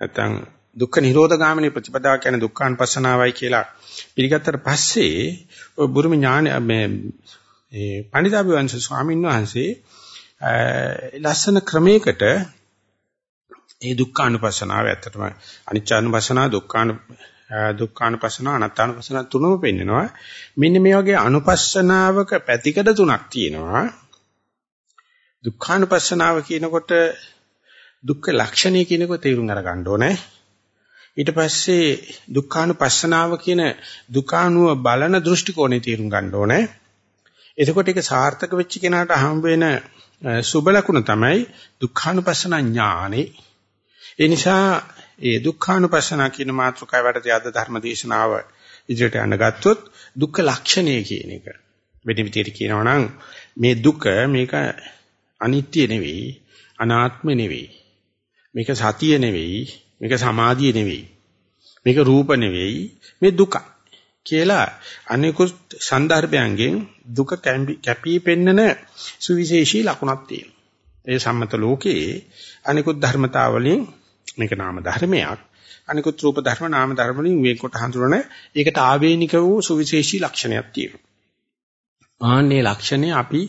නැත්නම් දුක්ඛ නිරෝධ ගාමිනී ප්‍රතිපදාව කියන්නේ දුක්ඛානුපස්සනාවයි කියලා පිළිගත්තට පස්සේ ඔය බුරුම ඥාන මේ ඒ පණිදාභිවංශ ස්වාමීන් වහන්සේ ලස්සන ක්‍රමයකට ඒ දුක්ඛානුපස්සනාව ඇත්තටම අනිච්චානුපස්සනාව දුක්ඛානු දුක්ඛානුපස්සනාව අනාත්මානුපස්සනාව තුනම පෙන්නනවා. මෙන්න මේ වගේ අනුපස්සනාවක පැතිකඩ තුනක් තියෙනවා. දුක්ඛානුපස්සනාව කියනකොට දුක්ඛ ලක්ෂණය කියනක තේරුම් අරගන්න ඕනේ ඊට පස්සේ දුක්ඛානුපස්සනාව කියන දුකානුව බලන දෘෂ්ටි කෝණය තේරුම් ගන්න ඕනේ එතකොට ඒක සාර්ථක වෙච්ච කෙනාට හම් වෙන සුබ ලකුණ තමයි දුක්ඛානුපස්සන ඥානෙ. ඒ නිසා ඒ දුක්ඛානුපස්සන කියන මාතෘකාව වලදී අද ධර්ම දේශනාව ඉදිරියට යන්න ගත්තොත් දුක්ඛ ලක්ෂණය කියන එක. වෙන විදිහට කියනවා නම් මේ දුක මේක අනිත්‍ය නෙවෙයි, අනාත්ම නෙවෙයි. මේක සතිය නෙවෙයි, මේක සමාධිය නෙවෙයි. මේක රූප නෙවෙයි, මේ දුක. කියලා අනිකුත් සන්දර්භයන්ගෙන් දුක කැපී පෙන්නන සුවිශේෂී ලකුණක් තියෙනවා. ඒ සම්මත ලෝකයේ අනිකුත් ධර්මතාවලින් මේක නාම ධර්මයක්. අනිකුත් රූප ධර්ම නාම ධර්ම වලින් වෙන්කොට හඳුනන ඒකට ආවේනික වූ සුවිශේෂී ලක්ෂණයක් තියෙනවා. ආන්නේ ලක්ෂණය අපි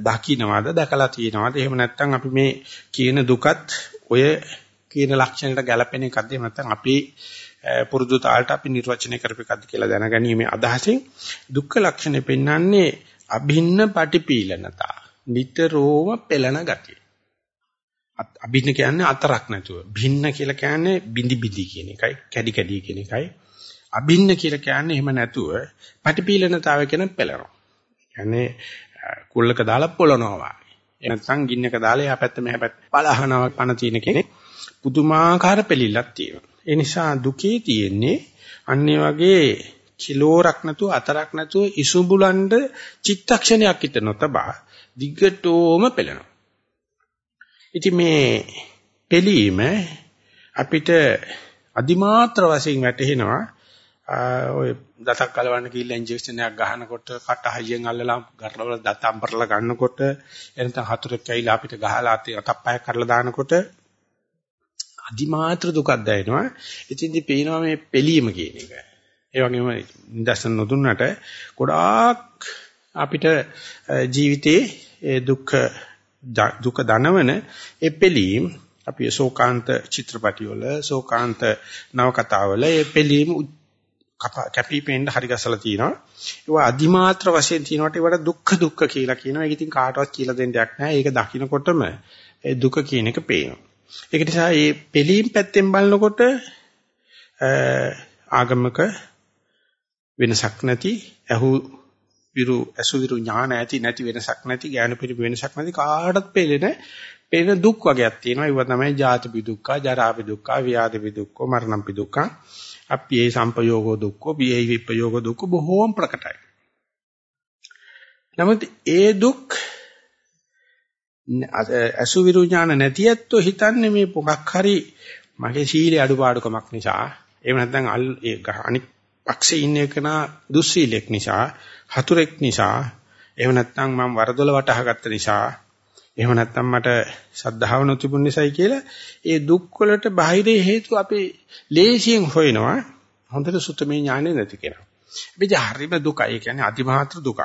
දකින්නවද දැකලා තියෙනවද එහෙම නැත්නම් අපි මේ කියන දුකත් ඔය කියන ලක්ෂණයට ගැලපෙන එකක්ද එහෙම නැත්නම් අපි පුරුදු තාලට අපි නිර්වචනය කරපෙකක්ද කියලා දැනගැනීමේ අදහසින් දුක්ඛ ලක්ෂණය පෙන්වන්නේ අභින්න පටිපීලනතා නිතරම පෙළන ගතිය. අභින්න කියන්නේ අතරක් නැතුව. භින්න කියලා කියන්නේ බිඳි බිඳි කියන එකයි, කැඩි කැඩි කියන එකයි. අභින්න කියලා කියන්නේ එහෙම නැතුව පටිපීලනතාවය කියන පෙළනවා. කියන්නේ කුල්ලක දාලා පොළනවා වගේ. එනසම් ගින්නක දාලා එහා පැත්ත මෙහා පැත්ත පලහනවා පණ තියෙන කෙනෙක් පුදුමාකාර පිළිලක් තියෙනවා. ඒ නිසා දුකේ තියෙන්නේ අන්නේ වගේ කිලෝරක් නැතුව අතරක් නැතුව ඉසුඹුලන්ඩ චිත්තක්ෂණයක් හිට නොතබා දිගටම පෙළෙනවා. ඉතින් මේ පෙළීම අපිට අදිමාත්‍ර වශයෙන් වැටහෙනවා ඔය දතක් කලවන්න කියලා ඉන්ජෙක්ෂන් එකක් ගහනකොට කට හයියෙන් අල්ලලා ගරවල දත අම්බරලා ගන්නකොට එනතන හතුරෙක් ඇවිල්ලා අපිට ගහලා අතේ අතප්පයක් කරලා දානකොට අදිමාත්‍ර දුකක් දැනෙනවා. ඉතින්දි පේනවා මේ පිළීම කියන එක. ඒ වගේම නිදර්ශන නොදුන්නට ගොඩාක් අපිට ජීවිතේ ඒ දුක් දුක දනවන ඒ පිළීම් අපි ශෝකාන්ත චිත්‍රපටි වල ශෝකාන්ත නවකතා වල ඒ පිළීම් කැපිපෙන්න හරි ගසලා තියෙනවා. ඒවා අදිමාත්‍ර වශයෙන් තියෙනවට ඒවට දුක්ඛ දුක්ඛ කියලා කියනවා. ඒක ඉතින් කාටවත් කියලා දෙන්න දෙයක් නැහැ. ඒක දකින්නකොටම ඒ දුක කියන එක පේනවා. ඒක නිසා මේ පිළීම් පැත්තෙන් බලනකොට ආගමක වෙනසක් නැති අහු විරු අසු විරු ඥාන ඇති නැති වෙනසක් නැති ඥාන පිළිප වෙනසක් නැති කාටත් පෙළෙන පෙළෙන දුක් වර්ගයක් තියෙනවා ඒවා තමයි ජාති දුක්ඛ ජරා දුක්ඛ ව්‍යාධි දුක්ඛ මරණ දුක්ඛ අප්පියේ සම්පයෝගෝ දුක්ඛ පියේ විපයෝගෝ දුක්ඛ බොහෝම ප්‍රකටයි. නමුත් ඒ දුක් අසුවිරු ඥාන නැති ඇත්තෝ හිතන්නේ මේ මොකක් හරි මගේ සීලේ අඩුපාඩුකමක් නිසා එහෙම නැත්නම් අනික් පක්ෂේ ඉන්න එකනා දුස්සීලෙක් නිසා හතුරෙක් නිසා එහෙම නැත්නම් මම වරදොල වටහාගත්ත නිසා එහෙම නැත්නම් මට ශ්‍රද්ධාව නොතිබුණ නිසායි කියලා ඒ දුක් වලට බාහිර හේතු අපි ලේසියෙන් හොයනවා හොඳට සුතමේ ඥානෙ නැති කෙනා. එබැවින් හරිම දුකයි. ඒ කියන්නේ අතිමහත් දුකක්.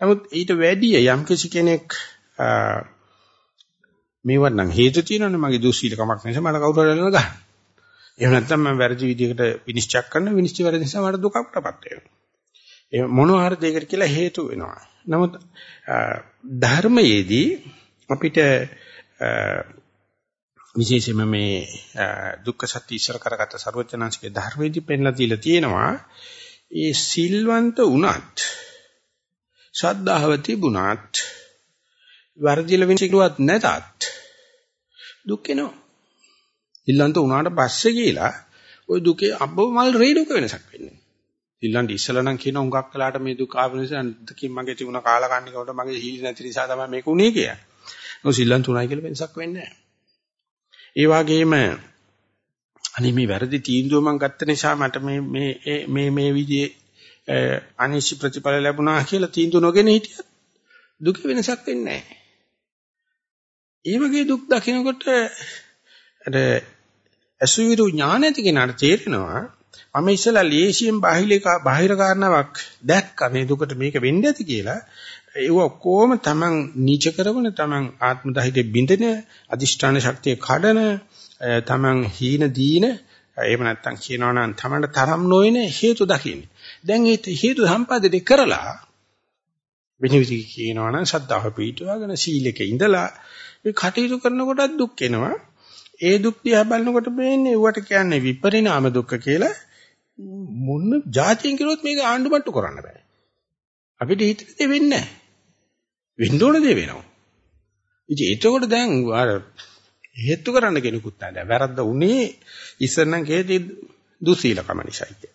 නමුත් ඊට වැඩිය යම් කෙනෙක් මේවත් නම් හේතු තියෙනවනේ මගේ දුස්සීලකමක් නිසා මට කවුරු හරි එළන ගන්න. එහෙම නැත්නම් මම වැරදි විදිහකට විනිශ්චය කරන විනිශ්චය වැරදි නිසා මට දුකකටපත් වෙනවා. ඒ මොනවා හරි දෙයකට කියලා හේතු වෙනවා. නමුත් ධර්මයේදී අපිට විශේෂයෙන්ම මේ දුක්ඛ සත්‍ය ඉස්සර කරගත ਸਰවඥාන්සේගේ ධර්මයේදී පෙන්ලා දීලා තියෙනවා ඒ සිල්වන්ත වුණත් ශ්‍රද්ධාව තිබුණත් වර්ධිල විසිරුවත් නැතත් දුක් වෙනවා. ඉල්ලන්ත උනාට පස්සේ කියලා ওই දුකේ අබ්බමල් රේඩුක වෙනසක් වෙන්නේ. ඉල්ලන්ට ඉස්සලා නම් කියන උඟක් කළාට මේ දුක ආව නිසා දුකින් මගේ තිබුණ කාලකන්නිකවට මගේ හීල නැති නිසා තමයි මේක උනේ කියලා. ඔය සිල්ලන් තුනයි කියලා වෙනසක් වෙන්නේ නැහැ. ඒ වගේම අනේ මේ වැරදි තීන්දුව මම ගත්ත නිසා මට මේ මේ මේ මේ විදිහේ අනිශ්චි ප්‍රතිඵල ලැබුණා කියලා තීන්දුව නොගෙන හිටියත් දුක වෙනසක් වෙන්නේ නැහැ. ඒ වගේ දුක් දකිනකොට අර අසුවිරු ඥාන ඇති කෙනාට තේරෙනවා මම ඉස්සලා ලේසියෙන් බාහිර බාහිර කාරණාවක් දැක්කා මේ දුකට මේක වෙන්නේ ඇති කියලා ඒව ඔක්කොම තමන් නීච කරවන තමන් ආත්ම දහිතේ බින්දෙන අදිෂ්ඨාන ශක්තිය කඩන තමන් හීන දීන එහෙම නැත්නම් කියනවා නම් තමන්ට තරම් නොවන හේතු දකින්නේ. දැන් මේ හේතු සම්පාදනය කරලා විනිවිද කියනවා නම් ශ්‍රද්ධාව පිටවගෙන සීලෙක ඉඳලා මේ කටයුතු කරනකොටත් දුක් එනවා. ඒ දුක් දිහා බලනකොට මේන්නේ ඌට කියන්නේ විපරිණාම දුක්ඛ කියලා මොන જાතියෙන් කිරුවොත් මේක ආණ්ඩුමට්ටු කරන්න බෑ. අපිට හිතන දේ වෙන්නේ නැහැ. වෙන්න ඕන දේ වෙනවා. ඉතින් එතකොට දැන් අර හේතු කරන්න කෙනෙකුත් නැහැ. වැරද්ද උනේ ඉස්සරනම් කේති දුසීලකම නිසායි කිය.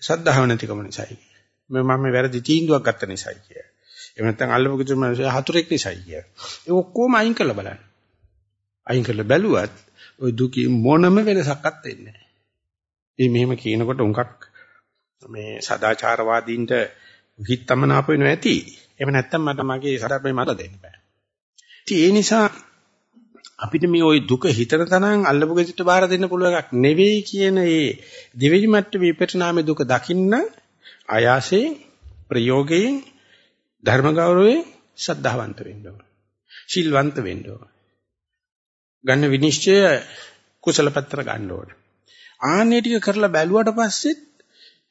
සද්ධාව නැතිකම නිසායි කිය. මේ මම මේ වැරදි තීන්දුවක් ගත්ත නිසායි කිය. එහෙම නැත්නම් අල්ලපු කිතුම හතුරෙක් නිසායි කිය. ඒ ඔක්කොම අයින් කරලා බලන්න. අයින් කරලා බැලුවත් ওই දුකේ මොනම වෙනසක්වත් වෙන්නේ නැහැ. ඉතින් මෙහෙම කියනකොට උන්කක් මේ සදාචාරවාදීන්ට හිතමනාප වෙනවා ඇති. එහෙම නැත්නම් මට මගේ සරපේ මට දෙන්න බෑ. ඉතින් ඒ නිසා අපිට මේ ওই දුක හිතන තරම් අල්ලපු ගෙදරට බාර දෙන්න පුළුවන් එකක් නෙවෙයි කියන ඒ දෙවෙනි මට්ටමේ විපරිණාමයේ දුක දකින්න ආයාසයෙන් ප්‍රයෝගයෙන් ධර්ම ගෞරවයෙන් ශ්‍රද්ධාවන්ත වෙන්න ඕන. ශීල්වන්ත වෙන්න ඕන. ගන්න විනිශ්චය කුසල පැත්තට ගන්න ඕන. ආන්නේ ටික කරලා බැලුවට පස්සෙත්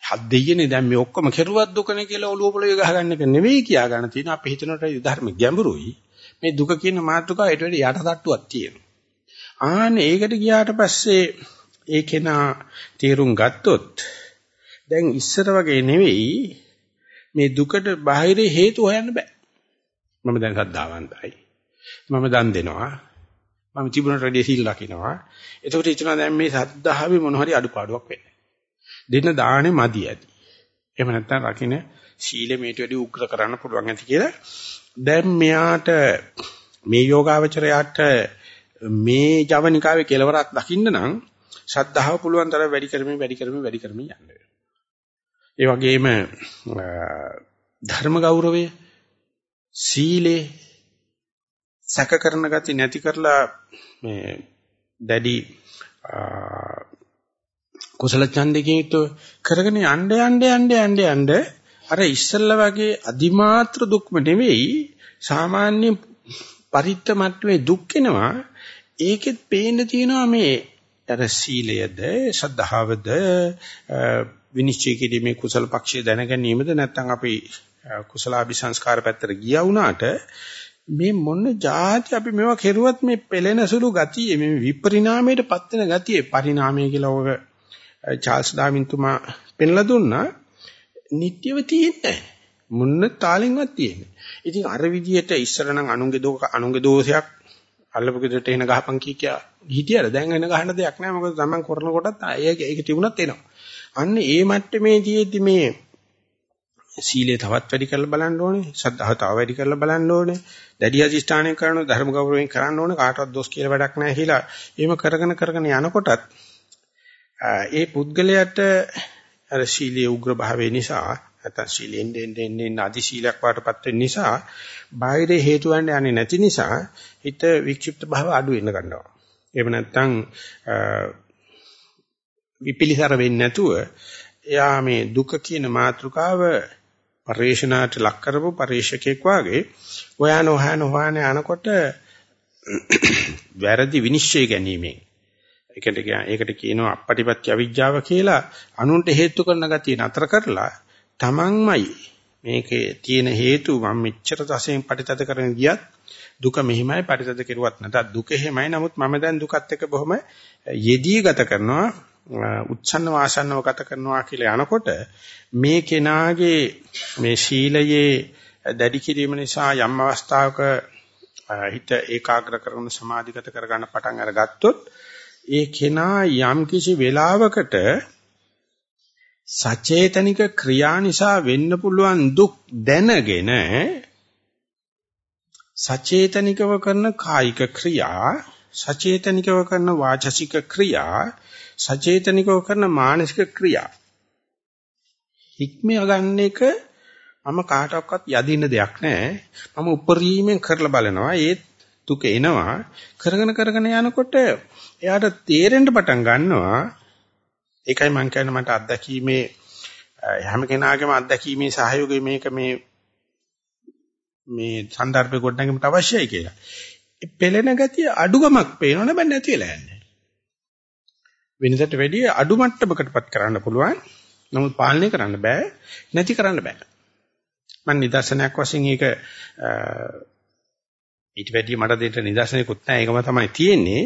හත් දෙයියනේ දැන් මේ ඔක්කොම කෙරුවත් දුකනේ කියලා ඔළුව පොළවේ ගහගන්න එක නෙවෙයි කියා ගන්න තියෙන. අපි හිතනට ධර්ම ගැඹුරුයි. මේ දුක කියන මාතෘකාව ඊට වැඩි යට තට්ටුවක් තියෙනවා. ආන්නේ ඒකට ගියාට පස්සේ ඒ කෙනා තීරුම් ගත්තොත් දැන් ඉස්සර වගේ නෙවෙයි මේ දුකට බාහිර හේතු හොයන්න බෑ. මම දැන් සද්ධාවන්තයි මම දන් දෙනවා. මම තිබුණට වැඩි සීල් රකින්නවා එතකොට හිතනවා දැන් මේ සද්ධාවේ මොන හරි අඩුපාඩුවක් වෙන්නේ දෙන්න දාහනේ මදි ඇති. එහෙම නැත්නම් රකින්න සීලෙ මේට වැඩි උග්‍ර කරන්න පුළුවන් ඇති කියලා. දැන් මෙයාට මේ යෝගාවචරයාට මේ ජවනිකාවේ කෙලවරක් දකින්න නම් ශ්‍රද්ධාව පුළුවන් තරම් වැඩි කරමින් වැඩි කරමින් වැඩි කරමින් යන්න වෙනවා. ඒ වගේම ධර්ම ගෞරවය සීලේ සැක කරන ගති නැති කරලා මේ දැඩි කුසල ඡන්දකින් යුක්තව කරගෙන යන්න යන්න යන්න යන්න යන්න අර ඉස්සල්ලා වගේ අදිමාත්‍ර දුක්ම නෙවෙයි සාමාන්‍ය පරිත්ත මට්ටමේ දුක් එනවා. ඒකෙත් පේන්න තියෙනවා මේ අර සීලයද ශ්‍රද්ධාවද විනිශ්චය කිරීමේ කුසල පක්ෂය දැන ගැනීමද නැත්නම් අපි කුසලාභි සංස්කාර පැත්තට ගියා වුණාට මේ මොන જાති අපි මේවා කෙරුවත් මේ පෙළෙන සුළු ගතිය මේ විපරිණාමයට පත් වෙන ගතිය පරිණාමය කියලා ඔය චාල්ස් ඩාවින් තුමා පෙන්ලා දුන්නා නිට්ටයව තියෙන්නේ මුන්න තාලෙන්වත් තියෙන්නේ. ඉතින් අර විදියට ඉස්සර නම් අනුන්ගේ දෝක අනුන්ගේ දෝෂයක් අල්ලපු ගෙදරට එන ගහපන් කී කියා හිටියර දැන් එන ගහන්න දෙයක් නැහැ මොකද Taman කරන කොටත් ඒක ඒක තිබුණත් එනවා. අන්න ඒ මට්ටමේ තියෙද්දි මේ සීලය තවත් වැඩි කරලා බලන්න ඕනේ, ශ්‍රද්ධාව තව වැඩි කරලා බලන්න ඕනේ, දැඩි අධිෂ්ඨානය කරනවා, ධර්ම ගෞරවයෙන් කරන්න ඕනේ, කාටවත් දොස් කියලා වැඩක් නැහැ කියලා. එහෙම කරගෙන කරගෙන යනකොටත් ඒ පුද්ගලයාට අර ශීලයේ උග්‍ර භාවය නිසා නැත්නම් ශීලෙන් දෙන්නේ දෙන්නේ අදි ශීලයක් වාටපත් වෙන නිසා බාහිර හේතු වන්න යන්නේ නැති නිසා හිත වික්ෂිප්ත භාව අඩු වෙන ගන්නවා. එහෙම නැත්නම් විපිලිසර වෙන්නේ නැතුව එයා මේ දුක කියන මාතෘකාව පරිේශනාට ලක් කරපු පරිේශකෙක් වාගේ හොයන හොයන හොයන යනකොට වැරදි විනිශ්චය ගැනීමෙන්. ඒකට ඒකට කියනවා අපපටිපත්‍ය අවිජ්ජාව කියලා අනුන්ට හේතු කරන ගතිය නතර කරලා තමන්මයි මේකේ තියෙන හේතු මම මෙච්චර තසෙන් පරිතද කරගෙන ගියත් දුක මෙහිමයි පරිතද කෙරුවත් නැතත් දුක එහෙමයි. නමුත් මම දැන් දුකත් එක්ක බොහොම යෙදී ගත කරනවා. උත්සන්න වාසන්නව ගත කරනවා කියලා යනකොට මේ කෙනාගේ මේ ශීලයේ දැඩි කිරීම නිසා යම් අවස්ථාවක හිත ඒකාග්‍ර කරන සමාධිගත කරගන්න පටන් අරගත්තොත් ඒ කෙනා යම් කිසි වෙලාවකට සචේතනික ක්‍රියා නිසා වෙන්න පුළුවන් දුක් දැනගෙන සචේතනිකව කරන කායික ක්‍රියා සචේතනිකව කරන වාචසික ක්‍රියා සචේතනිකව කරන මානසික ක්‍රියා. හික්මිය ගන්න එක මම කාටවත් යදින්න දෙයක් නැහැ. මම උපරිමයෙන් කරලා බලනවා. ඒත් දුක එනවා. කරගෙන කරගෙන යනකොට එයාට තේරෙන්න පටන් ගන්නවා. ඒකයි මම කියන්නේ මට අත්දැකීමේ හැම කෙනාගේම අත්දැකීමේ සහයෝගය මේක මේ මේ සන්දර්භ ගොඩනැගීමට අවශ්‍යයි කියලා. පෙළෙන ගතිය අඩුගමක් පේනවනේ බෑ නැති වෙලා යන්නේ. වෙනදට වැඩිය අඩු මට්ටමකටපත් කරන්න පුළුවන්. නමුත් පාලනය කරන්න බෑ නැති කරන්න බෑ. මම නිදර්ශනයක් වශයෙන් ඒක ඊට වැඩිය මට දෙන්න නිදර්ශනයක්වත් නැහැ. ඒකම තමයි තියෙන්නේ.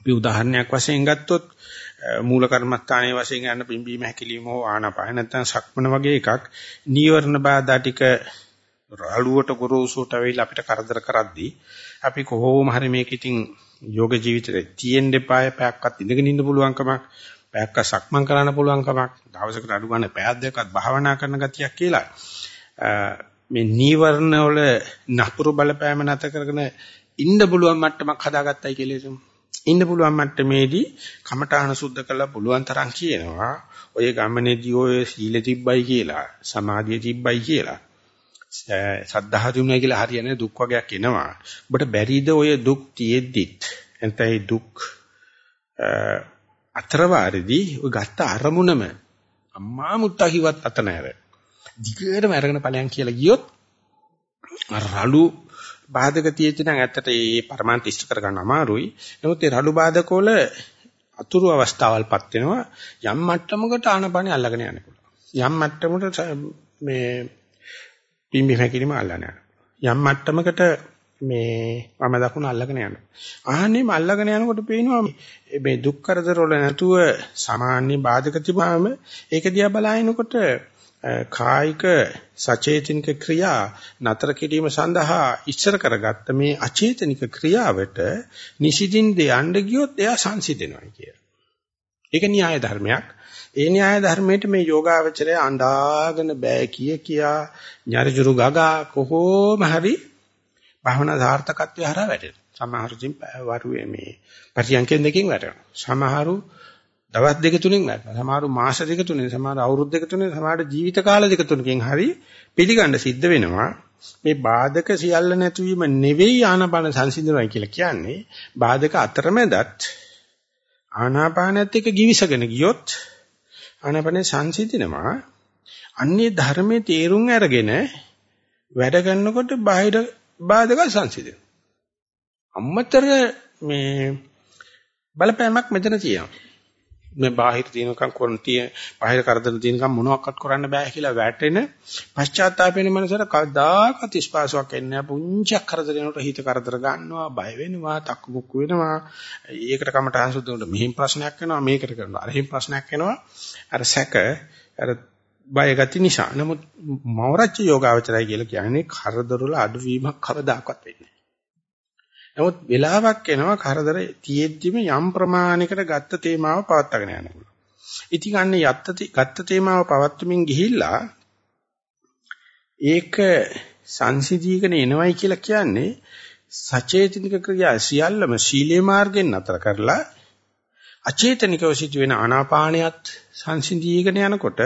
අපි උදාහරණයක් වශයෙන් ගත්තොත් මූල කර්මස්ථානයේ වශයෙන් යන පිම්බීම හැකිලිම හෝ ආනාපාන නැත්නම් සක්මන වගේ එකක් නීවරණ බාධා ටික රළුවට ගොරෝසුට වෙයිලා අපිට කරදර කරද්දී අපි කොහොම හරි මේක ඉතින් යෝග ජීවිතේ තියෙන්න එපාය පැයක්වත් ඉඳගෙන ඉන්න පුළුවන්කමක් පැයක්ක සක්මන් කරන්න පුළුවන්කමක් දවසකට අඩු ගන්න පැයක් දෙකක්වත් භාවනා කරන ගතියක් කියලා මේ නීවරණ වල නපුරු බලපෑම නැත කරගෙන ඉන්න පුළුවන් මට්ටමක් හදාගත්තයි කියලා හිතමු. ඉන්න පුළුවන් මට්ටමේදී කමඨාන සුද්ධ කරලා පුළුවන් තරම් කියනවා. ඔය ගමනේදී ඔය සීල තිබ්බයි කියලා, සමාධිය තිබ්බයි කියලා. සද්ධා තුමුයි කියලා හරියන්නේ දුක් වර්ගයක් එනවා. ඔබට බැරිද ඔය දුක් තියෙද්දිත් එතැයි දුක් අතරවාරදී ඔය ගත්ත අරමුණම අම්මා මුත්තා කිව්වත් අත නැර. දිගටම අරගෙන ඵලයන් කියලා ගියොත් රළු බාධක තියෙච්ච නම් ඇත්තට මේ පරමාන්ත ඉෂ්ට කරගන්න අමාරුයි. නමුත් මේ රළු බාධක වල අතුරු අවස්ථාවල්පත් වෙනවා යම් මට්ටමකට ආනපනෙ අල්ලගෙන යන්න පුළුවන්. යම් මට්ටමකට මේ පිම්බි හැකිලිම අල්ලන්න යම් මට්ටමකට මේ වම දකුණ අල්ලගෙන යනවා. ආහන්නේම අල්ලගෙන යනකොට පේනවා මේ දුක් කරදර වල නැතුව සාමාන්‍ය බාධක තිබාම ඒක දිහා බලනකොට කායික සචේතනික ක්‍රියා නතර කිරීම සඳහා ඉස්සර කරගත්ත මේ අචේතනික ක්‍රියාවට නිසිදින් දෙයන්න ගියොත් එයා සංසිඳෙනවා කිය. ඒක න්‍යාය ධර්මයක්. ඒ න්‍යාය ධර්මයට මේ යෝගාවචරය අඬාගෙන බෑ කිය කියා ඥාරජුරු ගගා කොහොම හරි භවනා සාර්ථකත්වය හරහා වැටෙනවා. සමහරු ඉතින් වරුවේ මේ පරියන්කෙන් දෙකකින් වැටෙනවා. සමහරු දවස් දෙක තුනෙන් වැටෙනවා. සමහරු මාස දෙක තුනෙන්, සමහරු අවුරුදු දෙක තුනෙන්, සමහරු ජීවිත කාල දෙක තුනකින් හරි පිළිගන්න සිද්ධ වෙනවා. මේ බාධක සියල්ල නැතිවීම නෙවෙයි ආනාපාන සංසිඳනවායි කියලා කියන්නේ. බාධක අතරමැදත් ආනාපානත් එක්ක givisගෙන ගියොත් ආනාපානේ සංසිඳනවා. අන්නේ ධර්මයේ තේරුම් අරගෙන වැඩ කරනකොට බාහිර බාධක සංසිඳෙනවා. අම්මතර මේ බලපෑමක් මෙතන තියෙනවා. මේ බාහිර තියෙනකම් කොරන්තිය බාහිර කරදර තියෙනකම් මොනවත් කරන්න බෑ කියලා වැටෙන පශ්චාත්තාපයෙන් මනසට කවදාකවත් ස්පාසාවක් එන්නේ නැහැ. පුංචි කරදරේනට හිත කරදර ගන්නවා බය වෙනවා තක්මුක් වෙනවා. ඒකට කමටහන් සුද්ධුන්ට මෙහින් ප්‍රශ්නයක් වෙනවා මේකට කරනවා. අරහින් ප්‍රශ්නයක් වෙනවා අර සැක අර බය ගති නිසා. නමුත් මවරච්ච යෝගාවචරය කියලා කියන්නේ කරදර වල අඩුවීමක් කවදාකවත් වෙන්නේ නමුත් වෙලාවක් එනවා කරදර තියෙද්දිම යම් ප්‍රමාණයකට ගත්ත තේමාව පවත්වාගෙන යන්න පුළුවන්. ඉතින් අන්නේ යත්ත ගත්ත තේමාව පවත්වමින් ගිහිල්ලා ඒක සංසිධීකන එනවයි කියලා කියන්නේ සචේතනික ක්‍රියා සියල්ලම සීලේ මාර්ගෙන් නතර කරලා අචේතනිකව සිදුවෙන ආනාපානියත් සංසිධීකන යනකොට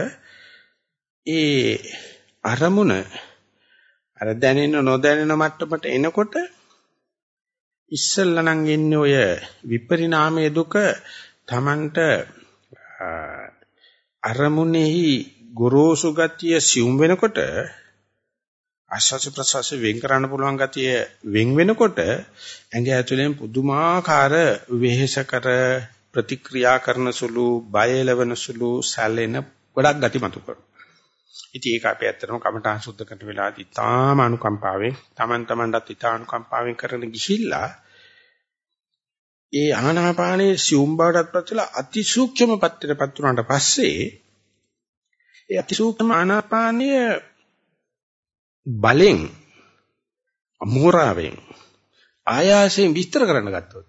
ඒ අරමුණ අර දැනෙන නොදැනෙන මට්ටමට එනකොට ඉස්සෙල්ලා නම් එන්නේ ඔය විපරිණාමයේ දුක Tamanට අරමුණෙහි ගොරෝසු ගතිය සිුම් වෙනකොට ආශාස ප්‍රසවාස වෙන් කරන්න පුළුවන් ගතිය වෙන් වෙනකොට ඇඟ ඇතුලෙන් පුදුමාකාර වෙහෙසකර ප්‍රතික්‍රියා කරන සුළු බය එලවන සුළු සැලෙන ගොඩක් ගති මතු කරනවා. ඉතින් ඒක අපි ඇත්තටම කමඨාන් සුද්ධ කරන වෙලාවදී තාම අනුකම්පාවෙන් Taman tamanටත් ඊට අනුකම්පාවෙන් කරන ගිහිල්ලා ඒ ආනාපානයේ සියුම් බවටත් පත්වලා අතිසූක්ෂම පත්‍රයටපත් වුණාට පස්සේ ඒ අතිසූක්ෂම ආනාපානය බලෙන් අමෝරාවෙන් ආයාසයෙන් විස්තර කරන්න ගත්තොත්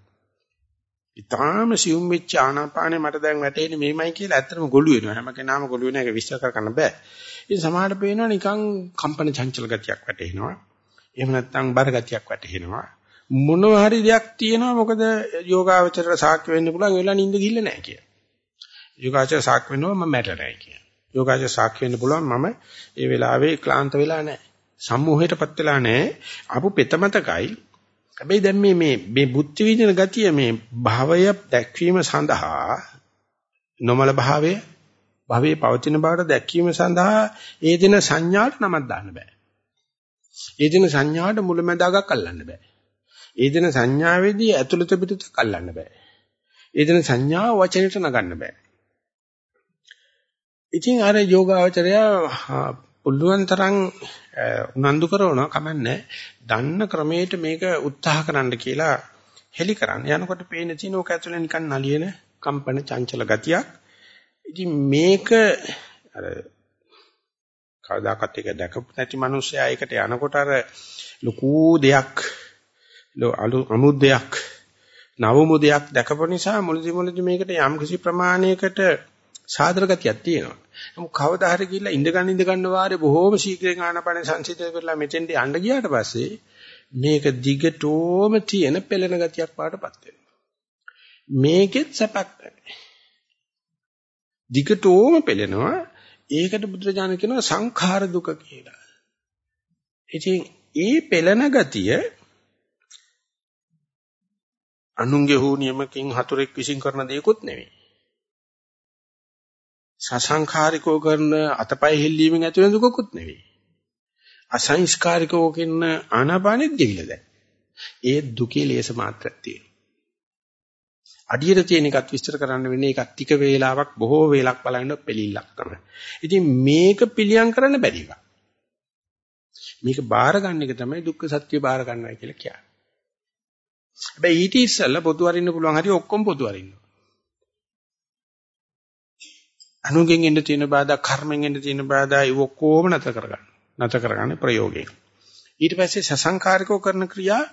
ඊටාම සියුම් වෙච්ච ආනාපානෙ මට දැන් වැටෙන්නේ මෙහෙමයි කියලා ඇත්තටම ගොළු වෙනවා. හැම කෙනාම ගොළු වෙන එක විස්තර කරන්න බෑ. ඉතින් සමහරට පේනවා නිකන් කම්පන චංචල ගතියක් වැටෙනවා. එහෙම නැත්නම් බර ගතියක් වැටෙනවා. මොනවා හරි දෙයක් තියෙනවා මොකද යෝගාවචරයට සාක්ෂි වෙන්න පුළුවන් වෙලා නිින්ද ගිහිල්ල නැහැ කියලා. යෝගාචර සාක්ෂි වෙනවා මම මැට නැහැ කියලා. යෝගාචර සාක්ෂි වෙන්න පුළුවන් මම ඒ වෙලාවේ ක්ලාන්ත වෙලා නැහැ. සම්මෝහයටපත් වෙලා නැහැ. ආපු පෙතමතකයි හැබැයි දැන් මේ මේ මේ බුද්ධ විදින ගතිය මේ භවය දැක්වීම සඳහා නොමල භාවය භවයේ පවතින බවට දැක්වීම සඳහා ඒ දින සංඥාට නමක් දාන්න බෑ. ඒ දින සංඥාට මුලැමැදාගක් අල්ලන්න බෑ. ඒ දින සංඥාවේදී ඇතුළත පිටත අල්ලන්න බෑ. ඒ දින සංඥාව වචනෙට නගන්න බෑ. ඉතින් අර යෝගාවචරය පුළුවන් තරම් උනන්දු කරනවා කමන්නේ දන්න ක්‍රමයට මේක උත්සාහ කරන්න කියලා හෙලි කරන්න. යනකොට පේන තියෙන ඕක ඇතුලේ නිකන් නලියන කම්පන චංචල ගතියක්. ඉතින් මේක අර කවදාකවත් එක දැකපු නැති මිනිස්සයා ඒකට යනකොට අර ලොකු දෙයක් අමුද්දයක් නවමුදයක් දැකපු නිසා මුලදි මුලදි මේකට යම් කිසි ප්‍රමාණයකට සාදර ගතියක් තියෙනවා. නමුත් කවදා හරි ගිහිල්ලා ඉඳ ගන්න ඉඳ ගන්න වාරේ බොහෝම ශීඝ්‍රයෙන් ආනපන සංසිද්ධ කරලා මෙතෙන්ට යන්න ගියාට පස්සේ මේක දිගටම තියෙන පෙළෙන ගතියක් පාටපත් වෙනවා. මේකෙත් සැපක් නැහැ. දිගටම පෙළෙනවා. ඒකට බුදුරජාණන් කියනවා සංඛාර දුක කියලා. ඉතින් ඒ පෙළෙන ගතිය අනුන්ගේ හෝ නියමකින් හතුරෙක් විසින් කරන දෙයක්වත් නෙවෙයි. සසංඛාරිකව කරන අතපය හෙල්ලීමෙන් ඇති වෙන දුකකුත් නෙවෙයි. අසංස්කාරිකව කරන ආනාපානෙත් ගෙවිලා දැන්. ඒ දුකේ ලේස මාත්‍රයක් තියෙනවා. අඩියට තියෙන එකත් විස්තර කරන්න වෙන්නේ ඒකත් ටික වේලාවක් බොහෝ වේලක් බලන්න පිළිල්ලක් තමයි. ඉතින් මේක පිළියම් කරන්න බැරි එකක්. මේක බාර ගන්න එක තමයි දුක්ඛ සත්‍ය බාර ගන්නවා කියලා කියන්නේ. හැබැයි ඊට ඉස්සෙල්ලා පොතු අරින්න පුළුවන් හරි ඔක්කොම පොතු අරින්න. අනුගෙන් එන්න තියෙන බාධා කර්මෙන් එන්න තියෙන බාධා ඒ ඔක්කොම නැතර කරගන්න. නැතර කරගන්නේ ප්‍රයෝගයෙන්. ඊට පස්සේ සසංකාරිකව කරන ක්‍රියා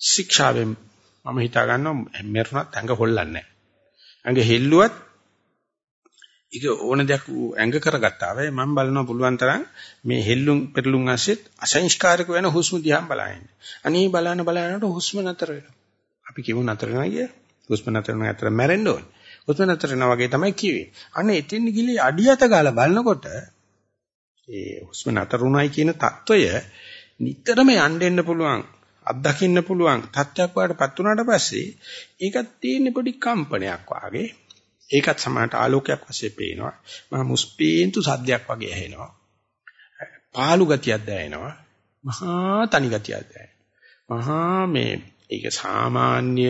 ශික්ෂාවෙන් මම හිතා ගන්නවා මෙරුණත් ඇඟ හොල්ලන්නේ නැහැ. ඇඟ හෙල්ලුවත් ඒක ඕන දෙයක් ඇඟ කරගත්තා වෙයි මම බලනවා පුළුවන් තරම් මේ හෙල්ලුම් පෙරලුම් ඇසෙත් අසංස්කාරක වෙන හුස්ම දිහා බලන්න. අනේ බලන බලනකොට හුස්ම නතර වෙනවා. අපි කිව්ව නතර වෙනවා කිය. හුස්ම නතර වෙනවා අතර මැරෙන්න ඕනේ. හුස්ම නතර වෙනවා වගේ තමයි කිව්වේ. අනේ එතින් ගිලී අඩියත ගාලා බලනකොට ඒ හුස්ම නතර උනායි කියන తত্ত্বය නිතරම යන්න පුළුවන් අත්දකින්න පුළුවන් තත්ත්වයක් වඩටපත් උනාට පස්සේ ඒකත් තියෙන පොඩි කම්පනයක් වාගේ ඒකත් සමානට ආලෝකයක් වශයෙන් පේනවා. මහා මුස්පීන්තු සද්දයක් වගේ ඇහෙනවා. පාළු ගතියක් දැනෙනවා. මහා තනි ගතියක් දැනෙනවා. මහා මේ ඒක සාමාන්‍ය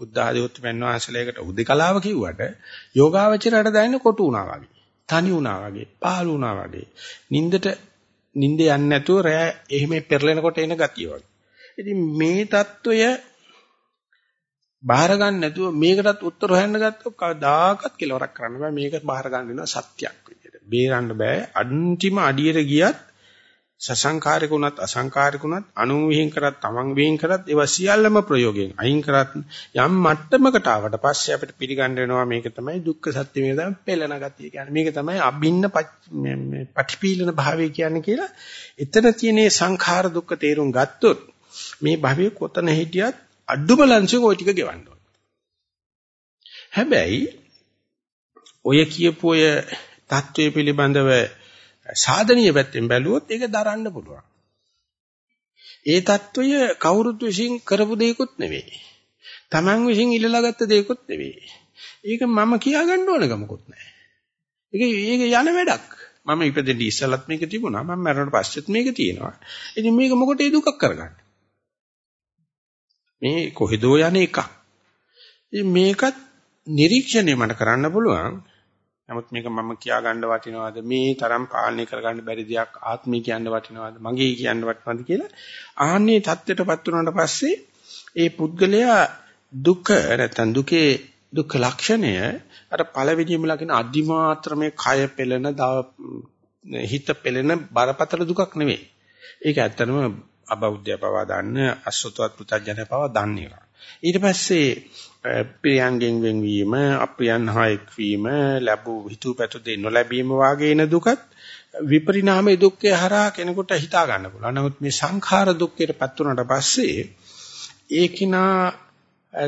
බුද්ධ ආධිවත්වයන් වහන්සේලයකට උදේකලාව කිව්වට යෝගාවචරයට දැනෙන කොටු උනා වගේ. තනි උනා වගේ, පාළු උනා වගේ. නින්දට නින්ද යන්නේ නැතුව රෑ එහෙම පෙරලෙනකොට එන ගතිය වගේ. ඉතින් මේ తত্ত্বය බාහිර ගන්න නැතුව මේකටත් උත්තර හොයන්න ගත්තොත් කවදාකවත් කෙලවරක් කරන්න බෑ. මේක බාහිර ගන්න වෙනවා සත්‍යයක් විදියට. බේරන්න බෑ. අන්තිම අඩියට ගියත් සසංකාරික උනත් අසංකාරික උනත් අනු විහිං කරත් තමන් විහිං කරත් ඒවා සියල්ලම ප්‍රයෝගයෙන් අයින් කරත් යම් මට්ටමකට ආවට පස්සේ අපිට පිළිගන්න වෙනවා. මේක තමයි දුක්ඛ සත්‍ය මේක තමයි පෙළෙන ගතිය කියන්නේ. මේක තමයි අභින්න පටිපීලන භාවය කියන්නේ කියලා එතන තියෙන සංඛාර දුක්ඛ තේරුම් ගත්තොත් මේ භවයේ කොතන හිටියත් අඩුම ලංශයක ওই ටික ගෙවන්න හැබැයි ඔය කියපු ඔය தત્ත්වය පිළිබඳව සාධනීය පැත්තෙන් බැලුවොත් ඒක දරන්න පුළුවන්. ඒ தত্ত্বය කවුරුත් විසින් කරපු දෙයක්වත් නෙවෙයි. Taman විසින් ඉල්ලලා ගත්ත දෙයක්වත් නෙවෙයි. ඒක මම කියාගන්න ඕන ගමකුත් නැහැ. ඒක ඒක යන වැඩක්. මම ඉපදෙන්න ඉස්සලත් මේක තිබුණා. මම මැරෙන්න පස්සෙත් මේක තියෙනවා. ඉතින් මේක මොකටද දුකක් කරගන්නේ? මේ කොහෙදෝ යන එකක්. ඉතින් මේකත් නිරීක්ෂණය මට කරන්න පුළුවන්. නමුත් මේක මම කියා ගන්න වටිනවද මේ තරම් පාලනය කරගන්න බැරි දෙයක් ආත්මය කියන්න වටිනවද මගේ කියන්න වටිනවද කියලා ආන්නේ தත්ත්වයටපත් වුණාට පස්සේ ඒ පුද්ගලයා දුක නැත්නම් දුකේ දුක්ඛ ලක්ෂණය අර පළවෙනිම ලකින අදිමාත්‍රමේ කය පෙළෙන හිත පෙළෙන බරපතල දුකක් නෙවෙයි. ඒක ඇත්තටම අබෞද්ධය පවා දන්න අසුතවත් පුතඥය පවා දන්න එක. ඊට පස්සේ ප්‍රියංගෙන් වෙන්වීම අප්‍රියන් හා එක්වීම ලැබූ හිතුවපැතු දෙ නොලැබීම වාගේ එන දුකත් විපරිණාමයේ දුක්ඛය හරහා කෙනෙකුට හිතා ගන්න පුළුවන්. නමුත් මේ සංඛාර දුක්ඛයටපත් වුණාට පස්සේ ඒකිනා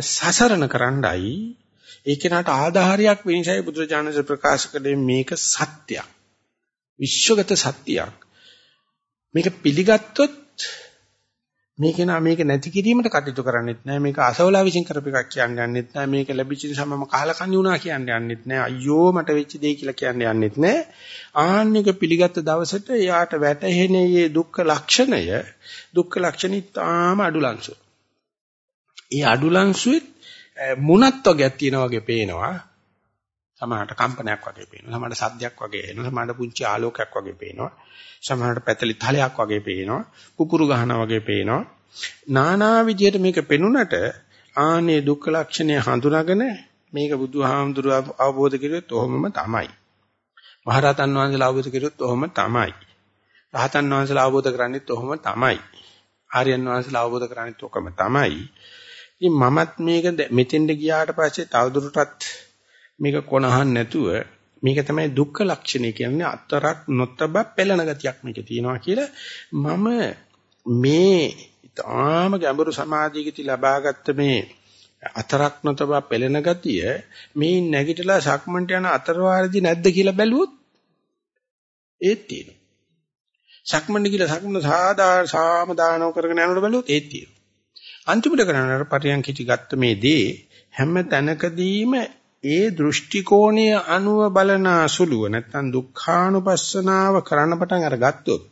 සසරණ කරන්නයි ඒකිනාට ආධාරයක් වෙනසයි බුදුරජාණන්සේ ප්‍රකාශ කළේ මේක සත්‍යයක්. විශ්වගත සත්‍යයක්. මේක පිළිගත්තොත් මේක නා මේක නැති කිරීමට කටයුතු කරන්නෙත් නැහැ මේක අසවලා විසින් කරපු එකක් කියන්න යන්නෙත් නැහැ මේක ලැබිච්ච නිසා මම කාලා කන්නේ වුණා කියන්න යන්නෙත් නැහැ අයියෝ මට වෙච්ච දේ කියලා කියන්න යන්නෙත් නැහැ ආන්නක පිළිගත් දවසට එයාට වැටහෙනේ දුක්ඛ ලක්ෂණය දුක්ඛ ලක්ෂණي තාම අඩුලංශු ඒ අඩුලංශුෙත් මුණත් වගේක් තියෙනා වගේ පේනවා. සමහරට කම්පනයක් වගේ පේනවා. සමහරට සද්දයක් වගේ එනවා. සමහරට පුංචි ආලෝකයක් වගේ පේනවා. සමහරට පැතලි තලයක් වගේ පේනවා. පුපුරු ගහනවා වගේ පේනවා. නානා විදියට මේක පෙනුනට ආනේ දුක්ඛ ලක්ෂණය හඳුනාගෙන මේක බුදුහාමුදුරුව අවබෝධ කරුවොත් ඔහොමම තමයි. මහරහතන් වහන්සේලා අවබෝධ කරුවොත් ඔහොම තමයි. රහතන් වහන්සේලා අවබෝධ කරගන්නෙත් ඔහොම තමයි. ආර්යයන් වහන්සේලා අවබෝධ කරගන්නෙත් ඔකම තමයි. ඉතින් මමත් මේක මෙතෙන්ට ගියාට පස්සේ තවදුරටත් මේක කොනහන් නැතුව මේක තමයි දුක්ඛ ලක්ෂණය කියන්නේ අතරක් නොතබ පෙළෙන ගතියක් මේකේ තියෙනවා කියලා මම මේ ඊටාම ගැඹුරු සමාධියකදී ලබාගත්ත මේ අතරක් නොතබ පෙළෙන ගතිය මේ නැගිටලා සක්මන්ට යන අතරවාරදී නැද්ද කියලා බැලුවොත් ඒත් තියෙනවා. සක්මන්ට ගිහලා සක්මන සාදා සාම දානව කරගෙන යනකොට බැලුවොත් ඒත් තියෙනවා. අන්තිමට කරන්නේ පරියන්කිටි ගත්ත මේ දේ හැම තැනකදීම ඒ දෘෂ්ටි කෝණයේ අනුව බලන සුළුව නැත්තම් දුක්ඛානුපස්සනාව කරන්න පටන් අරගත්තොත්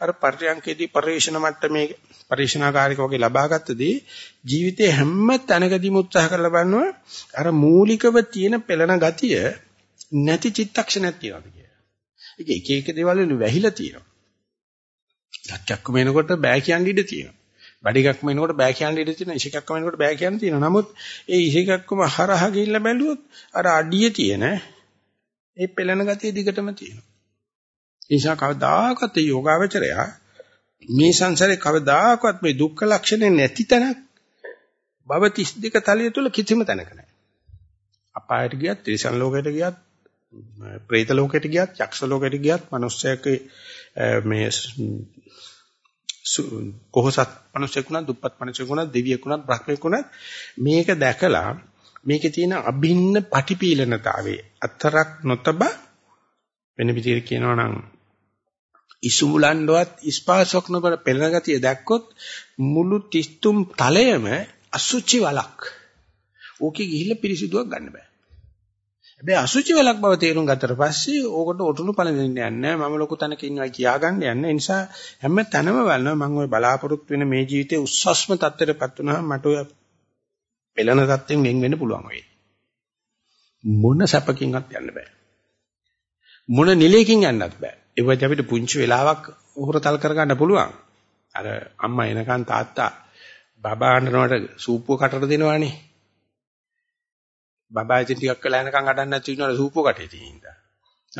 අර පරියන්කේදී පරිශන මට්ටමේ පරිශනාකාරික වගේ ලබාගත්තදී ජීවිතේ හැම තැනකදීම උත්සාහ කරලා බලනවා අර මූලිකව තියෙන පෙළෙන ගතිය නැති චිත්තක්ෂණයක් තියෙනවා කියලා. ඒක එක එක දේවල් වලින් වැහිලා තියෙනවා. සත්‍යක්කම එනකොට බෑ කියන්න ඉඩ තියෙනවා. බඩිකක්ම එනකොට බෑ කියන්න ඉඩ තියෙනවා. ඉෂිකක්ම එනකොට බෑ කියන්න තියෙනවා. නමුත් ඒ ඉෂිකක්කම හරහා ගිහිල්ලා බැලුවොත් අර අඩිය තියෙන ඒ පෙළෙන ගතිය දිගටම තියෙනවා. ඒ නිසා කවදාකවත් යෝගාවචරයා මේ සංසාරේ කවදාකවත් මේ දුක්ඛ ලක්ෂණ නැති තැනක් භව 32 තලය තුල කිසිම තැනක නැහැ. අපායට ගියත්, ත්‍රිසන් ලෝකයට ගියත්, പ്രേත ලෝකයට ගියත්, යක්ෂ ලෝකයට ගියත්, මනුස්සයෙක් මේ කොහොසත් මිනිසෙකුණා දුප්පත් මිනිසෙකුණා දෙවියෙකුණා බ්‍රහ්මයෙකුණා මේක දැකලා මේකේ තියෙන අභින්න පටිපීලනතාවේ අතරක් නොතබ වෙන විදිහට කියනවා නම් ඉසුමුලන්ඩවත් ස්පාසොක් නොබර පෙළන ගතිය දැක්කොත් මුළු තිස්තුම් තලයම අසුචි වලක්. ඕකේ ගිහිල්ලා පිරිසිදුවක් ගන්න බෑ. හැබැයි අසුචි වලක් බව තේරුම් ගත්තට පස්සේ ඕකට ඔටුනු පළඳින්න යන්නේ නැහැ. මම ලොකු තැනක ඉන්නවා කියාගන්න යන්නේ. ඒ නිසා හැම තැනම බලනවා මම ওই බලාපොරොත්තු වෙන මේ ජීවිතේ උස්සස්ම තත්ත්වයටපත් වුණාම මට ඔය පෙළන තත්ත්වෙන් වෙන් වෙන්න පුළුවන් වෙයි. මොන සැපකින්වත් යන්න බෑ. මොන නිලයකින් යන්නත් බෑ. ඒ වගේ අපිට පුංචි වෙලාවක් උහුරතල් කරගන්න පුළුවන්. අර අම්මා එනකන් තාත්තා බබා අඬනවට සූපුව කටට දෙනවනේ. බබා ඉතින් ටිකක් වෙලා යනකම් අඩන්න නැති වෙනවා සූපුව කටේ තියෙනවා.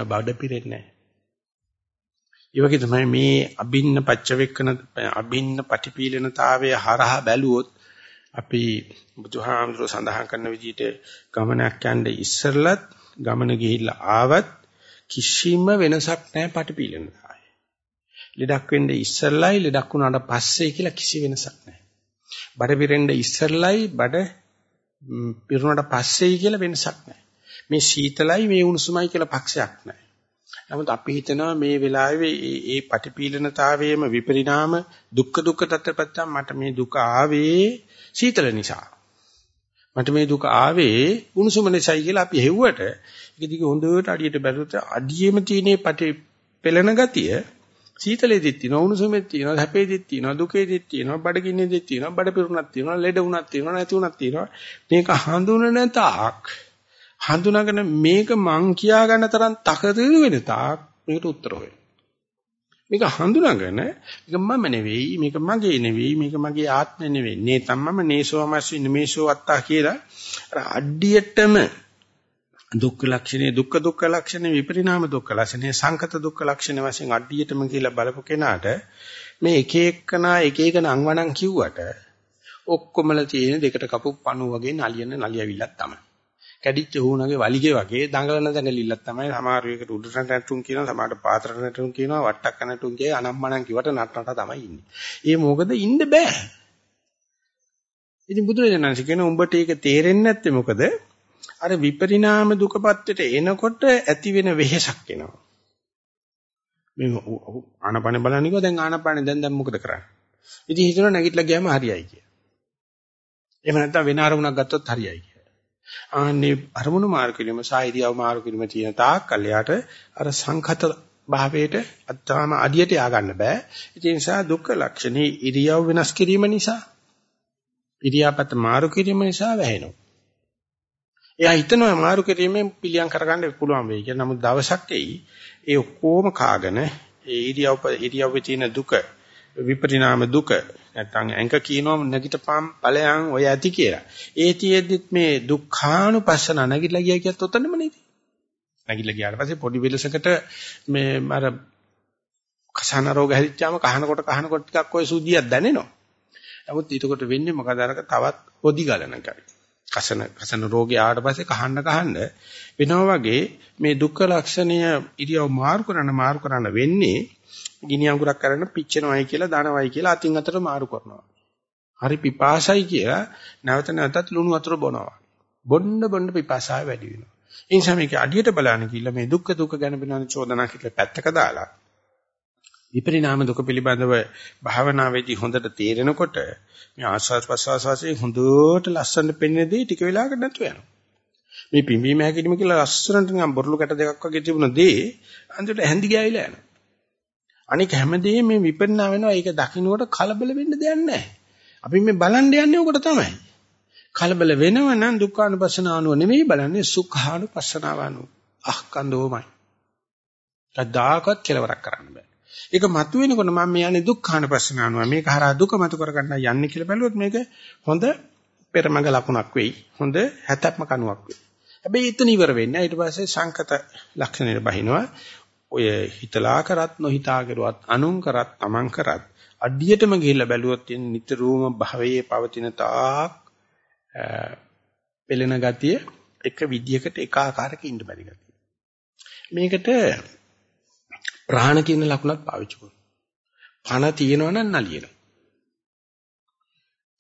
බඩ පිරෙන්නේ නැහැ. ඒ වගේ තමයි මේ අබින්න පච්චවෙක්කන අබින්න පටිපීලනතාවයේ හරහා බැලුවොත් අපි බුදුහාමුදුරුවෝ සඳහන් කරන විදිහට ගමනක් යන්නේ ඉස්සරලත් ගමන ගිහිල්ලා ආවත් කිසිම වෙනසක් නැහැ පටිපීලනතාවය. ලෙඩක් වෙන්නේ ඉස්සරලයි ලෙඩක් වුණාට පස්සේ කියලා කිසි වෙනසක් නැහැ. බඩ පිරෙන්නේ ඉස්සරලයි බඩ පිරුණාට පස්සේයි කියලා වෙනසක් නැහැ. මේ සීතලයි මේ උණුසුමයි කියලා පක්ෂයක් නැහැ. නමුත් අපි හිතනවා මේ වෙලාවේ මේ පටිපීලනතාවයේම විපරිණාම දුක්ඛ දුක්ඛ තත්ත්වපත්තම් මට මේ දුක ආවේ සීතල නිසා. මට මේ දුක ආවේ උණුසුම නිසායි කියලා අපි හෙව්වට ඒක දිගේ හොඳට අඩියට බැලුවොත් අඩියෙම තියෙන පටි පෙළෙන ගතිය සීතලෙදිත් තියෙනවා උණුසුමෙත් තියෙනවා හැපේදිත් තියෙනවා දුකේදිත් තියෙනවා බඩගින්නේදිත් තියෙනවා බඩ පිරුණක් තියෙනවා ලෙඩ වුණක් තියෙනවා නැති වුණක් තියෙනවා. මේක හඳුනන තාක් හඳුනාගෙන මේක මං කියා ගන්න තරම් තකතිරු වෙන තාක් මේකට උත්තර හොයන මේක හඳුනාගෙන මේක මම නෙවෙයි මේක මගේ නෙවෙයි මේක මගේ ආත්මය නෙවෙයි. නේ තමම නේසෝමස්සින් මේසෝ අත්තා කියලා අර අඩියටම දුක්ඛ ලක්ෂණේ දුක්ඛ දුක්ඛ ලක්ෂණේ විපරිණාම දුක්ඛ ලක්ෂණේ සංකත දුක්ඛ ලක්ෂණ වශයෙන් අඩියටම කියලා බලපු කෙනාට මේ එක එකනා එක එක නංවනම් කිව්වට ඔක්කොමල තියෙන දෙකට කපු පණු වගේ නලියන නලියවිල්ලක් තමයි. කැඩිච්ච හුණගේ වලිගේ වගේ දඟලන දඟලිල්ලක් තමයි සමහර වෙකට උඩට නැටුම් කියනවා සමහරට පාත්‍ර නැටුම් කියනවා වට්ටක් නැටුම් කිය අනම්මනම් කිවට නටනට තමයි ඉන්නේ. ඒ මොකද ඉන්න බෑ. ඉතින් බුදුරජාණන් කියන උඹට ඒක තේරෙන්නේ නැත්තේ මොකද? අර විපරිණාම දුකපත්තට එනකොට ඇති වෙන වෙහෙසක් එනවා. මේ ආනපන බලන්නකෝ දැන් ආනපන දැන් දැන් මොකද කරන්නේ? ඉතින් හිතනවා නැගිටලා ගියාම හරියයි කියලා. එහෙම නැත්නම් වෙන අරමුණක් ගත්තොත් හරියයි කියලා. ආන්නේ අරමුණු මාරු කිරීම සාහිරියව මාරු කිරීම තියෙන තාක් කල් යාට අර සංඛත භාවයට අත්තාම අඩියට යා ගන්න බෑ. ඒ නිසා දුක්ඛ ලක්ෂණේ ඉරියව් වෙනස් කිරීම නිසා ඉරියාපත මාරු කිරීම නිසා වැහෙනවා. එයා හිතනවා මාරු කිරීමෙන් පිළියම් කරගන්න පුළුවන් වෙයි කියලා. නමුත් දවසක් එයි ඒ ඔක්කොම කාගෙන ඒ ඉරියව් ඉරියව්වේ තියෙන දුක විපරිණාම දුක නැත්නම් ඇඟ කියනවා නැගිටපම් ඵලයන් ඔය ඇති කියලා. ඒ තියෙද්දිත් මේ දුක්ඛානුපස්සන නැගිටලා ගියා කියත් උතනම නේද? නැගිටලා ගියාට පස්සේ පොඩි වෙලසකට මේ අර කසන රෝග හැදිච්චාම කහනකොට කහනකොට ටිකක් ඔය සුද්ධියක් දැනෙනවා. නමුත් ඊටකොට වෙන්නේ මොකද අරක තවත් හොදි ගලන එකයි. කසන කසන රෝගය ආවට පස්සේ කහන්න කහන්න වෙනවා වගේ මේ දුක්ඛ ලක්ෂණය ඉරියව් මාරු කරන මාරු කරන වෙන්නේ ගිනි අඟුරක් කරන පිච්චෙනවයි කියලා දනවයි කියලා අතින් අතට මාරු කරනවා. හරි පිපාසයි කියලා නැවත නැවතත් ලුණු වතුර බොනවා. බොන්න බොන්න පිපාසාව වැඩි වෙනවා. ඒ නිසා මේක අඩියට බලන්න කිව්ලා මේ දුක්ඛ දුක්ඛ ගැන වෙනවන චෝදනා කියලා පැත්තක දාලා විපරිණාම දුක පිළිබඳව භාවනාවේදී හොඳට තේරෙනකොට මේ ආස්වාද ප්‍රසවාස වශයෙන් හොඳට ලස්සනට පෙනෙන දේ ටික වෙලාවකට නැතු වෙනවා. මේ පිම්බීම හැකිලිම කියලා ලස්සනට නිකන් බොරළු කැට දෙකක් වගේ තිබුණ දේ අන්තිමට හැඳි ගෑවිලා යනවා. අනික හැමදේම මේ විපරිණාම වෙනවා. ඒක දකින්නකොට කලබල වෙන්න දෙයක් නැහැ. අපි මේ බලන්න යන්නේ උකට තමයි. කලබල වෙනව නම් දුක්ඛානුපස්සනාවනුව නෙමෙයි බලන්නේ සුඛානුපස්සනාවනුව. අහකන්දෝමයි. කද්දාකත් කෙලවරක් කරන්න බෑ. ඒක මතුවෙනකොට මම මේ යන්නේ දුක්ඛානුපස්සනාවනුව. මේක හරහා දුක මතු කරගන්න යන්නේ කියලා බැලුවොත් මේක හොඳ පෙරමඟ ලකුණක් වෙයි. හොඳ හැතැප්ම කණුවක් වෙයි. හැබැයි එතන ඉවර වෙන්නේ ඊට පස්සේ සංකත ලක්ෂණයට බහිනවා. ඔය හිතලා කරත් නොහිතා කරුවත් අනුන් කරත් තමන් කරත් අඩියටම ගිහිල්ලා බැලුවොත් නිතරම භවයේ පවතින තාක් පෙළෙන ගතිය එක විදියකට එක ආකාරයක ඉන්න බැරි ගතිය. මේකට ප්‍රාණ කියන ලකුණත් පාවිච්චි කරනවා. පණ තියෙනවා නම් නලියනවා.